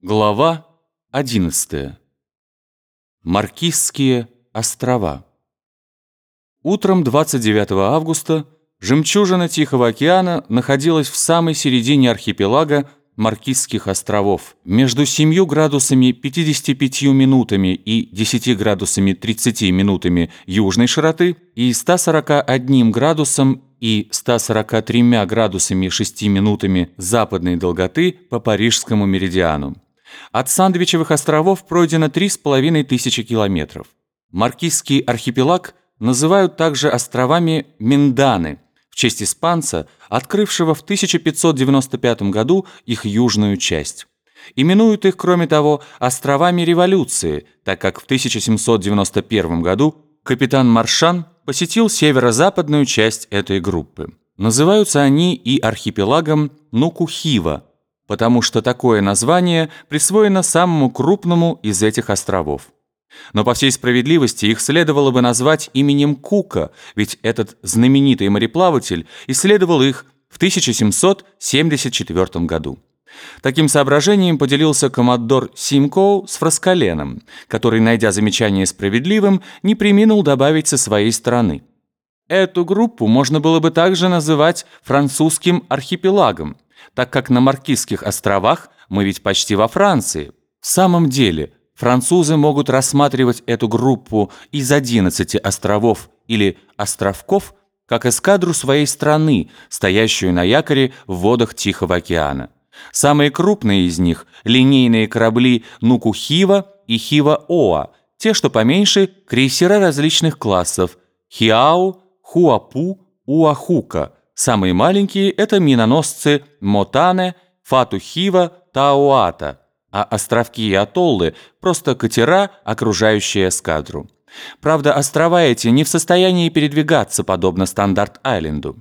Глава 11. Маркизские острова. Утром 29 августа жемчужина Тихого океана находилась в самой середине архипелага Маркизских островов, между 7 градусами 55 минутами и 10 градусами 30 минутами южной широты и 141 градусом и 143 градусами 6 минутами западной долготы по парижскому меридиану. От Сандвичевых островов пройдено 3,5 тысячи километров. Маркизский архипелаг называют также островами Минданы в честь испанца, открывшего в 1595 году их южную часть. Именуют их, кроме того, островами революции, так как в 1791 году капитан Маршан посетил северо-западную часть этой группы. Называются они и архипелагом Нукухива, потому что такое название присвоено самому крупному из этих островов. Но по всей справедливости их следовало бы назвать именем Кука, ведь этот знаменитый мореплаватель исследовал их в 1774 году. Таким соображением поделился коммодор Симкоу с Фраскаленом, который, найдя замечание справедливым, не приминул добавить со своей стороны. Эту группу можно было бы также называть французским архипелагом, так как на Маркизских островах мы ведь почти во Франции. В самом деле, французы могут рассматривать эту группу из 11 островов или островков как эскадру своей страны, стоящую на якоре в водах Тихого океана. Самые крупные из них – линейные корабли Нукухива и Хива-Оа, те, что поменьше – крейсера различных классов – Хиау, Хуапу, Уахука – Самые маленькие – это миноносцы Мотане, Фатухива, Тауата, а островки и атоллы – просто катера, окружающие эскадру. Правда, острова эти не в состоянии передвигаться, подобно Стандарт-Айленду.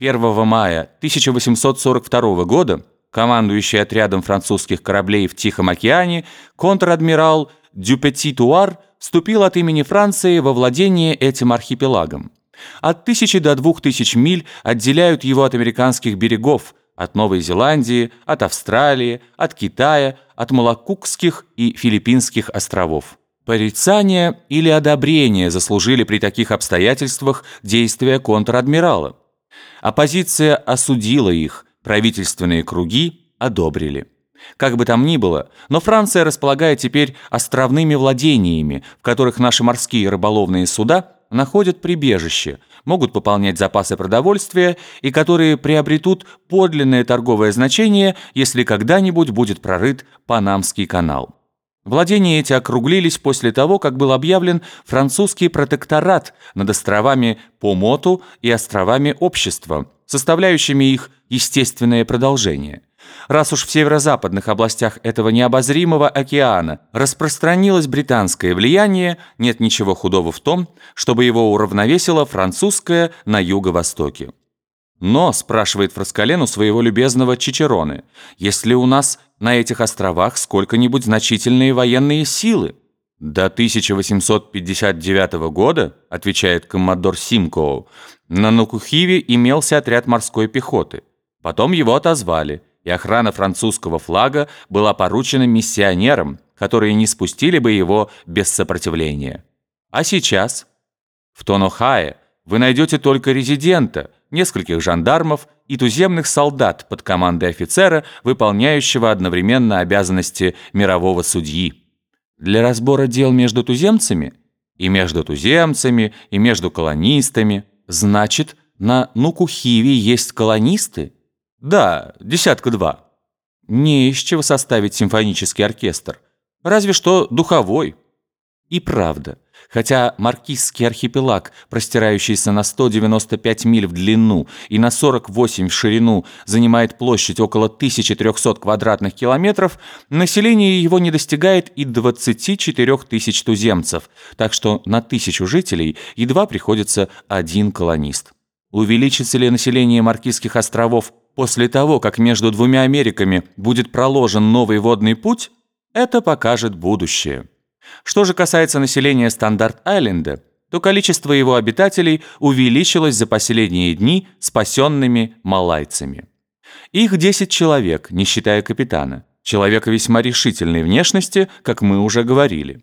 1 мая 1842 года командующий отрядом французских кораблей в Тихом океане контр-адмирал Дюпети-Туар вступил от имени Франции во владение этим архипелагом. От тысячи до двух тысяч миль отделяют его от американских берегов, от Новой Зеландии, от Австралии, от Китая, от Малакукских и Филиппинских островов. Порицание или одобрение заслужили при таких обстоятельствах действия контр-адмирала. Оппозиция осудила их, правительственные круги одобрили. Как бы там ни было, но Франция располагает теперь островными владениями, в которых наши морские рыболовные суда находят прибежище, могут пополнять запасы продовольствия и которые приобретут подлинное торговое значение, если когда-нибудь будет прорыт Панамский канал. Владения эти округлились после того, как был объявлен французский протекторат над островами Помоту и островами Общества, составляющими их естественное продолжение – Раз уж в северо-западных областях этого необозримого океана распространилось британское влияние, нет ничего худого в том, чтобы его уравновесило французское на юго-востоке. Но, спрашивает Фраскален своего любезного Чичероны, есть ли у нас на этих островах сколько-нибудь значительные военные силы? До 1859 года, отвечает коммодор Симкоу, на Нукухиве имелся отряд морской пехоты. Потом его отозвали – и охрана французского флага была поручена миссионерам, которые не спустили бы его без сопротивления. А сейчас? В Тонохае вы найдете только резидента, нескольких жандармов и туземных солдат под командой офицера, выполняющего одновременно обязанности мирового судьи. Для разбора дел между туземцами? И между туземцами, и между колонистами. Значит, на Нукухиве есть колонисты? Да, десятка-два. Не из чего составить симфонический оркестр. Разве что духовой. И правда, хотя Маркизский архипелаг, простирающийся на 195 миль в длину и на 48 в ширину, занимает площадь около 1300 квадратных километров, население его не достигает и 24 тысяч туземцев, так что на тысячу жителей едва приходится один колонист. Увеличится ли население Маркизских островов После того, как между двумя Америками будет проложен новый водный путь, это покажет будущее. Что же касается населения Стандарт-Айленда, то количество его обитателей увеличилось за последние дни спасенными малайцами. Их 10 человек, не считая капитана. человека весьма решительной внешности, как мы уже говорили.